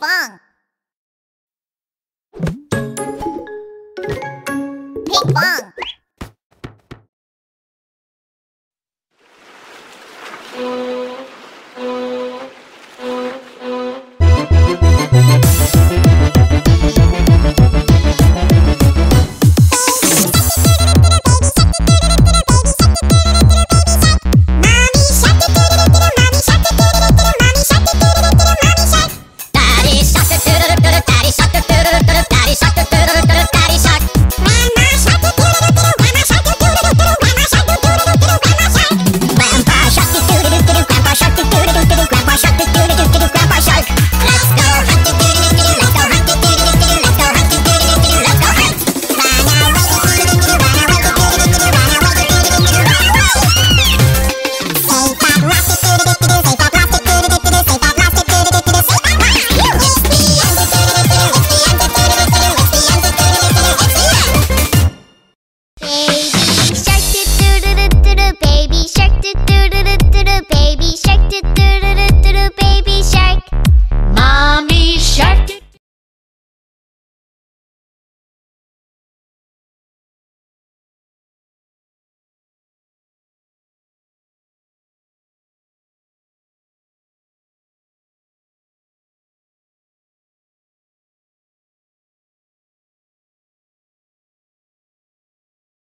pong. Ping pong. Grandpa Shark, do do do do do Grandpa Shark. Let's go hunt, do do do do do. Let's go hunt, do do do do do. Let's go hunt, do do do do do. Let's go hunt. Run away, do do do do. Run away, do do do do. Run away, do do do do. Run away. Save that plastic, do do do do. Save that plastic, do do do do. Save that plastic, do do do do. Save that plastic. It's the end, do do do do. It's the end, do do do do. It's the end, do do do do. It's the end. Baby shark, do do do do do. Baby shark, do do do do do. Baby shark, do do.